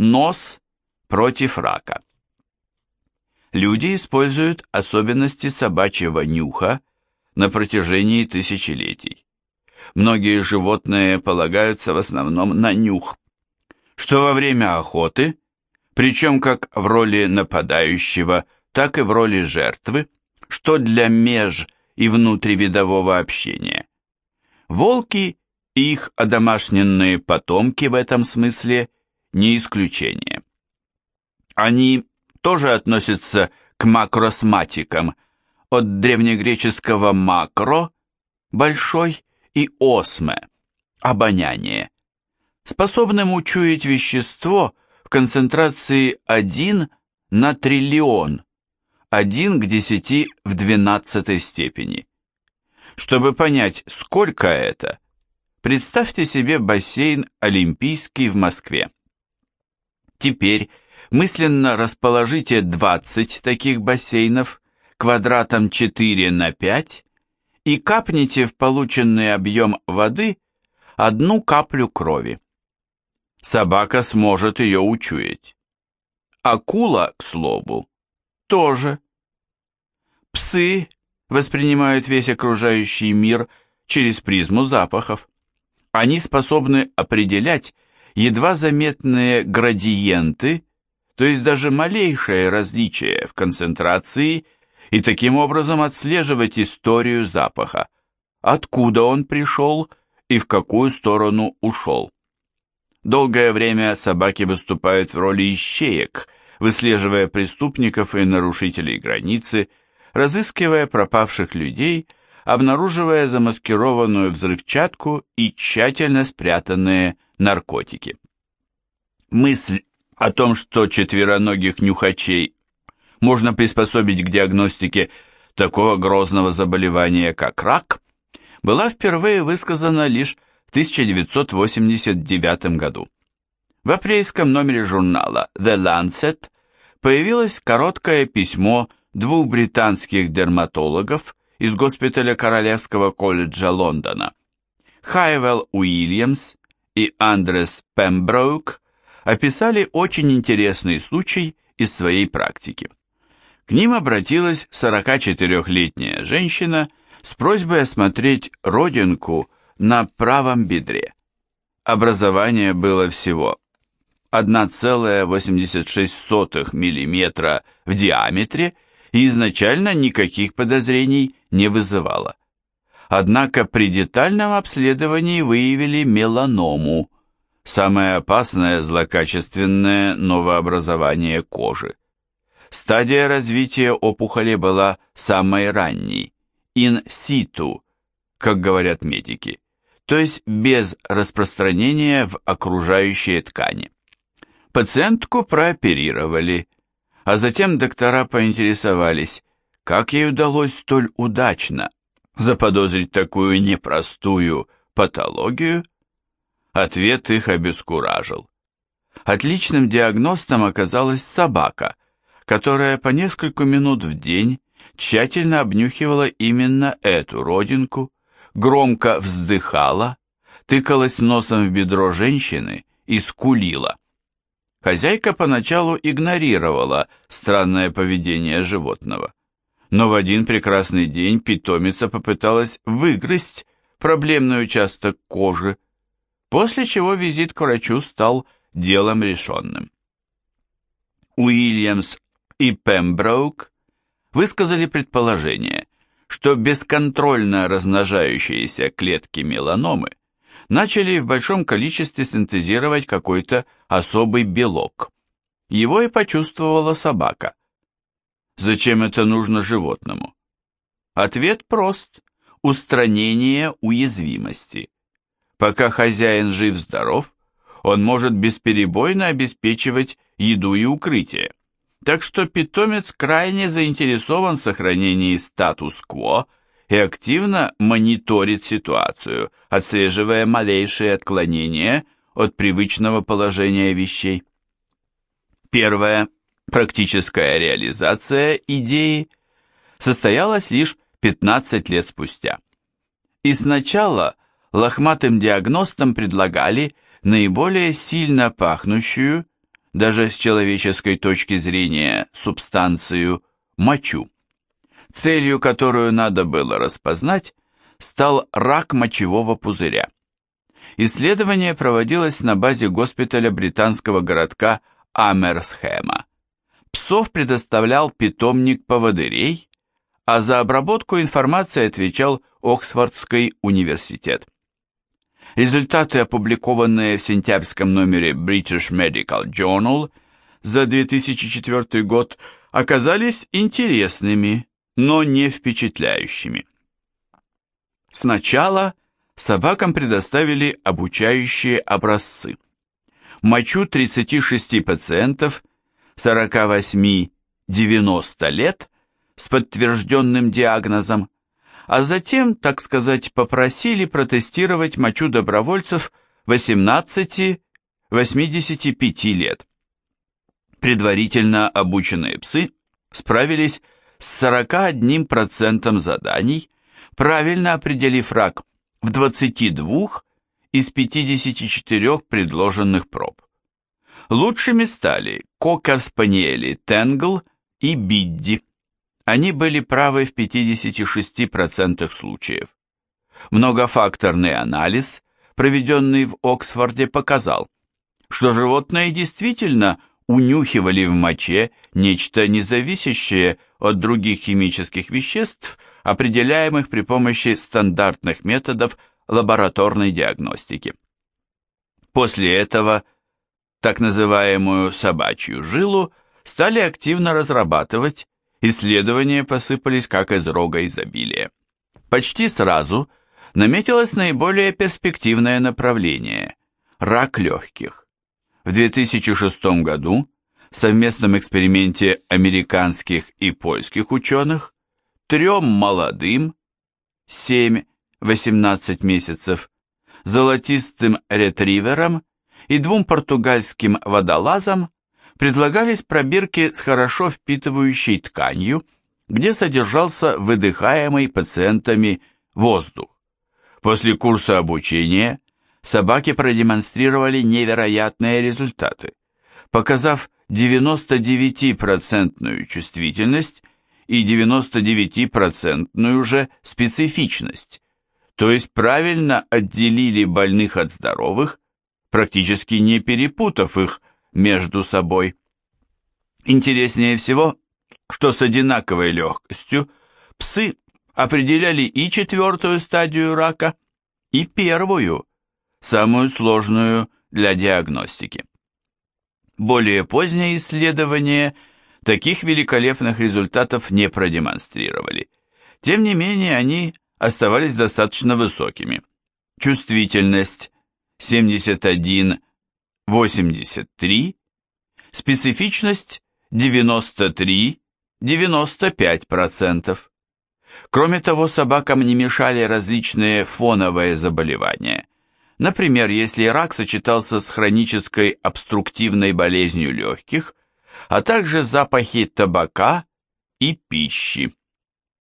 Нос против рака. Люди используют особенности собачьего нюха на протяжении тысячелетий. Многие животные полагаются в основном на нюх, что во время охоты, причем как в роли нападающего, так и в роли жертвы, что для меж- и внутривидового общения. Волки и их одомашненные потомки в этом смысле не исключение. Они тоже относятся к макросматикам, от древнегреческого макро – большой и осме – обоняние, способным учуять вещество в концентрации 1 на триллион, 1 к 10 в 12 степени. Чтобы понять, сколько это, представьте себе бассейн Олимпийский в Москве. Теперь мысленно расположите 20 таких бассейнов квадратом 4 на 5 и капните в полученный объем воды одну каплю крови. Собака сможет ее учуять. Акула, к слову, тоже. Псы воспринимают весь окружающий мир через призму запахов. Они способны определять едва заметные градиенты, то есть даже малейшее различие в концентрации и таким образом отслеживать историю запаха, откуда он пришел и в какую сторону ушел. Долгое время собаки выступают в роли ищеек, выслеживая преступников и нарушителей границы, разыскивая пропавших людей, обнаруживая замаскированную взрывчатку и тщательно спрятанные наркотики. Мысль о том, что четвероногих нюхачей можно приспособить к диагностике такого грозного заболевания, как рак, была впервые высказана лишь в 1989 году. В апрельском номере журнала The Lancet появилось короткое письмо двух британских дерматологов из госпиталя Королевского колледжа Лондона. Хайвелл Уильямс и Андрес Пемброук описали очень интересный случай из своей практики. К ним обратилась 44-летняя женщина с просьбой осмотреть родинку на правом бедре. Образование было всего 1,86 мм в диаметре и изначально никаких подозрений не вызывало. Однако при детальном обследовании выявили меланому, самое опасное злокачественное новообразование кожи. Стадия развития опухоли была самой ранней, in situ, как говорят медики, то есть без распространения в окружающие ткани. Пациентку прооперировали, а затем доктора поинтересовались, как ей удалось столь удачно заподозрить такую непростую патологию? Ответ их обескуражил. Отличным диагностом оказалась собака, которая по несколько минут в день тщательно обнюхивала именно эту родинку, громко вздыхала, тыкалась носом в бедро женщины и скулила. Хозяйка поначалу игнорировала странное поведение животного, но в один прекрасный день питомица попыталась выгрызть проблемный участок кожи, после чего визит к врачу стал делом решенным. Уильямс и Пемброук высказали предположение, что бесконтрольно размножающиеся клетки меланомы начали в большом количестве синтезировать какой-то особый белок. Его и почувствовала собака. Зачем это нужно животному? Ответ прост – устранение уязвимости. Пока хозяин жив-здоров, он может бесперебойно обеспечивать еду и укрытие. Так что питомец крайне заинтересован в сохранении статус-кво – и активно мониторит ситуацию, отслеживая малейшие отклонения от привычного положения вещей. Первая практическая реализация идеи состоялась лишь 15 лет спустя. И сначала лохматым диагностам предлагали наиболее сильно пахнущую, даже с человеческой точки зрения, субстанцию мочу. Целью, которую надо было распознать, стал рак мочевого пузыря. Исследование проводилось на базе госпиталя британского городка Амерсхэма. Псов предоставлял питомник поводырей, а за обработку информации отвечал Оксфордский университет. Результаты, опубликованные в сентябрьском номере British Medical Journal за 2004 год, оказались интересными, но не впечатляющими. Сначала собакам предоставили обучающие образцы. Мочу 36 пациентов 48-90 лет с подтвержденным диагнозом, а затем, так сказать, попросили протестировать мочу добровольцев 18-85 лет. Предварительно обученные псы справились с 41% заданий, правильно определив рак в 22 из 54 предложенных проб. Лучшими стали Кокер-спаниели Тенгл и Бидди. Они были правы в 56% случаев. Многофакторный анализ, проведенный в Оксфорде, показал, что животные действительно унюхивали в моче нечто независящее от других химических веществ, определяемых при помощи стандартных методов лабораторной диагностики. После этого так называемую собачью жилу стали активно разрабатывать, исследования посыпались как из рога изобилия. Почти сразу наметилось наиболее перспективное направление – рак легких. В 2006 году в совместном эксперименте американских и польских ученых трем молодым 7-18 месяцев, золотистым ретриверам и двум португальским водолазам предлагались пробирки с хорошо впитывающей тканью, где содержался выдыхаемый пациентами воздух. После курса обучения собаки продемонстрировали невероятные результаты, показав 99% чувствительность и 99% же специфичность, то есть правильно отделили больных от здоровых, практически не перепутав их между собой. Интереснее всего, что с одинаковой легкостью псы определяли и четвертую стадию рака, и первую, самую сложную для диагностики. Более поздние исследования таких великолепных результатов не продемонстрировали. Тем не менее, они оставались достаточно высокими. Чувствительность 71-83, специфичность 93-95%. Кроме того, собакам не мешали различные фоновые заболевания. Например, если рак сочетался с хронической обструктивной болезнью легких, а также запахи табака и пищи.